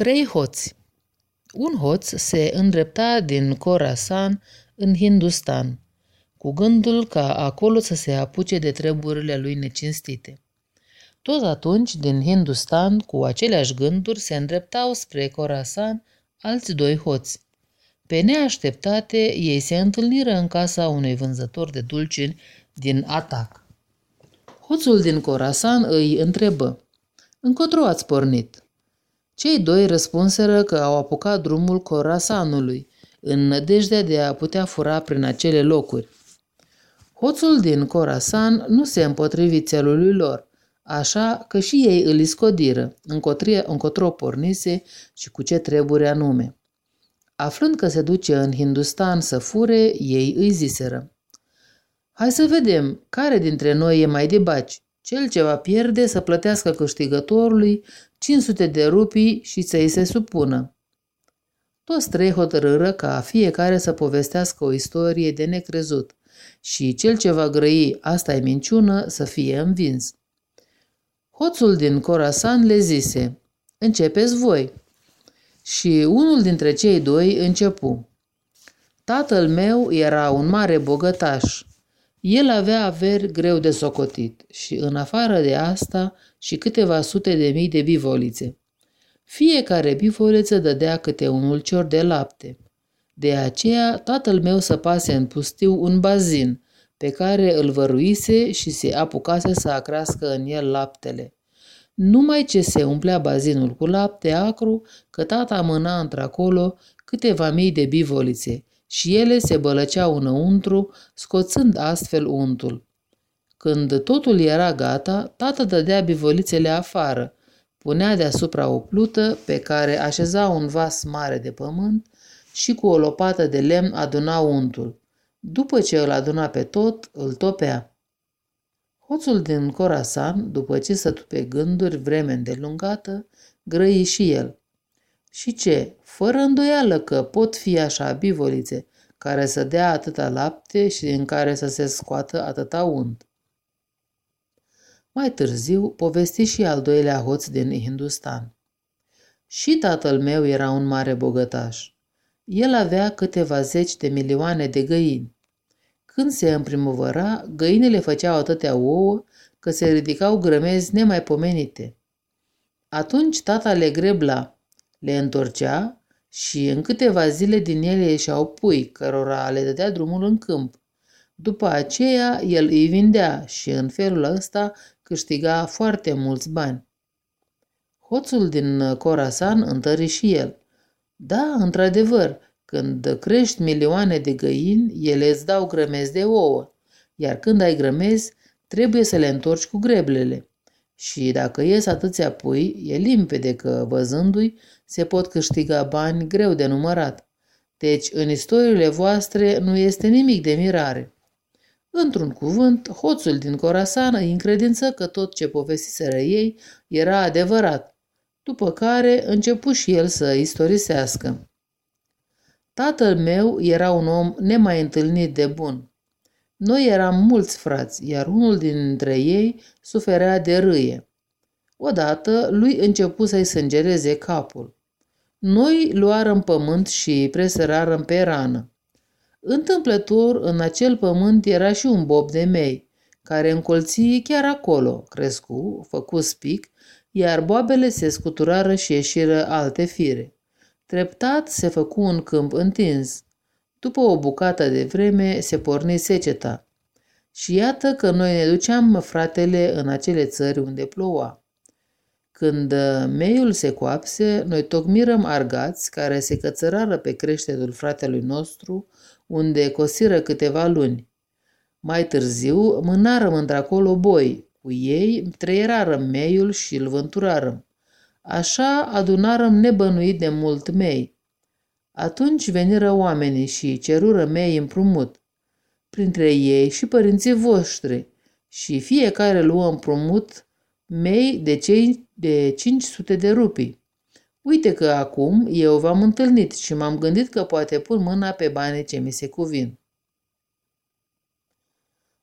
Trei hoți Un hoț se îndrepta din Khorasan în Hindustan, cu gândul ca acolo să se apuce de treburile lui necinstite. Tot atunci, din Hindustan, cu aceleași gânduri, se îndreptau spre Khorasan alți doi hoți. Pe neașteptate, ei se întâlniră în casa unui vânzător de dulciuri din Atac. Hoțul din Khorasan îi întrebă, Încotro ați pornit?" Cei doi răspunseră că au apucat drumul Corasanului, în nădejdea de a putea fura prin acele locuri. Hoțul din Corasan nu se împotrivi țelului lor, așa că și ei îl iscodiră, încotro pornise și cu ce trebuie anume. Aflând că se duce în Hindustan să fure, ei îi ziseră. Hai să vedem care dintre noi e mai de baci. Cel ce va pierde să plătească câștigătorului 500 de rupii și să-i se supună. Toți trei hotărâră ca fiecare să povestească o istorie de necrezut și cel ce va grăi asta e minciună să fie învins. Hoțul din Corasan le zise, începeți voi. Și unul dintre cei doi începu. Tatăl meu era un mare bogătaș el avea averi greu de socotit și, în afară de asta, și câteva sute de mii de bivolițe. Fiecare bivoliță dădea câte un ulcior de lapte. De aceea, tatăl meu săpase în pustiu un bazin, pe care îl văruise și se apucase să acrească în el laptele. Numai ce se umplea bazinul cu lapte acru, că tata mâna într-acolo câteva mii de bivolițe, și ele se bălăceau înăuntru, scoțând astfel untul. Când totul era gata, tata dădea bivolițele afară, punea deasupra o plută pe care așeza un vas mare de pământ și cu o lopată de lemn aduna untul. După ce îl aduna pe tot, îl topea. Hoțul din Corasan, după ce sătu pe gânduri vreme îndelungată, grăi și el. Și ce? Fără îndoială că pot fi așa bivolițe, care să dea atâta lapte și din care să se scoată atâta unt. Mai târziu, povesti și al doilea hoț din Hindustan. Și tatăl meu era un mare bogătaș. El avea câteva zeci de milioane de găini. Când se împrimăvăra, găinile făceau atâtea ouă că se ridicau grămezi nemaipomenite. Atunci tata le grebla, le întorcea și în câteva zile din ele ieșeau pui, cărora le dădea drumul în câmp. După aceea, el îi vindea și în felul ăsta câștiga foarte mulți bani. Hoțul din Corasan întări și el. Da, într-adevăr, când crești milioane de găini, ele îți dau grămezi de ouă, iar când ai grămezi, trebuie să le întorci cu greblele. Și dacă ies atâția pui, e limpede că, văzându-i, se pot câștiga bani greu de numărat. Deci, în istoriile voastre nu este nimic de mirare. Într-un cuvânt, hoțul din Corasan îi încredință că tot ce povestiseră ei era adevărat, după care începu și el să istorisească. Tatăl meu era un om nemai întâlnit de bun. Noi eram mulți frați, iar unul dintre ei suferea de râie. Odată lui începu să-i sângereze capul. Noi luarăm pământ și presărarăm pe rană. Întâmplător, în acel pământ era și un bob de mei, care încolți chiar acolo, crescu, făcu spic, iar boabele se scuturară și ieșiră alte fire. Treptat se făcu un câmp întins. După o bucată de vreme se porni seceta. Și iată că noi ne duceam fratele în acele țări unde ploua. Când meiul se coapse, noi tocmirăm argați care se cățărară pe creștetul fratelui nostru, unde cosiră câteva luni. Mai târziu mânarăm într-acolo boi, cu ei treierarăm meiul și îl vânturarăm. Așa adunarăm nebănuit de mult mei. Atunci veniră oamenii și cerură mei împrumut, printre ei și părinții voștri, și fiecare luă împrumut mei de cei de 500 de rupii. Uite că acum eu v-am întâlnit și m-am gândit că poate pun mâna pe banii ce mi se cuvin.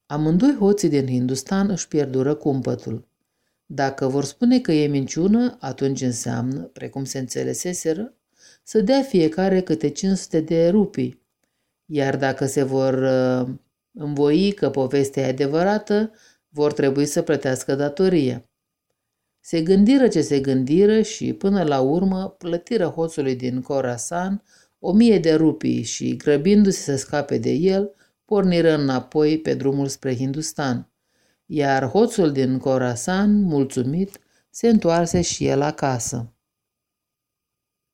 Amândoi hoții din Hindustan își pierdură cumpătul. Dacă vor spune că e minciună, atunci înseamnă, precum se înțeleseseră, să dea fiecare câte 500 de rupii. Iar dacă se vor uh, învoi că povestea e adevărată, vor trebui să plătească datoria. Se gândiră ce se gândiră și, până la urmă, plătiră hoțului din Corasan o mie de rupii și, grăbindu-se să scape de el, porniră înapoi pe drumul spre Hindustan. Iar hoțul din Corasan, mulțumit, se întoarse și el acasă.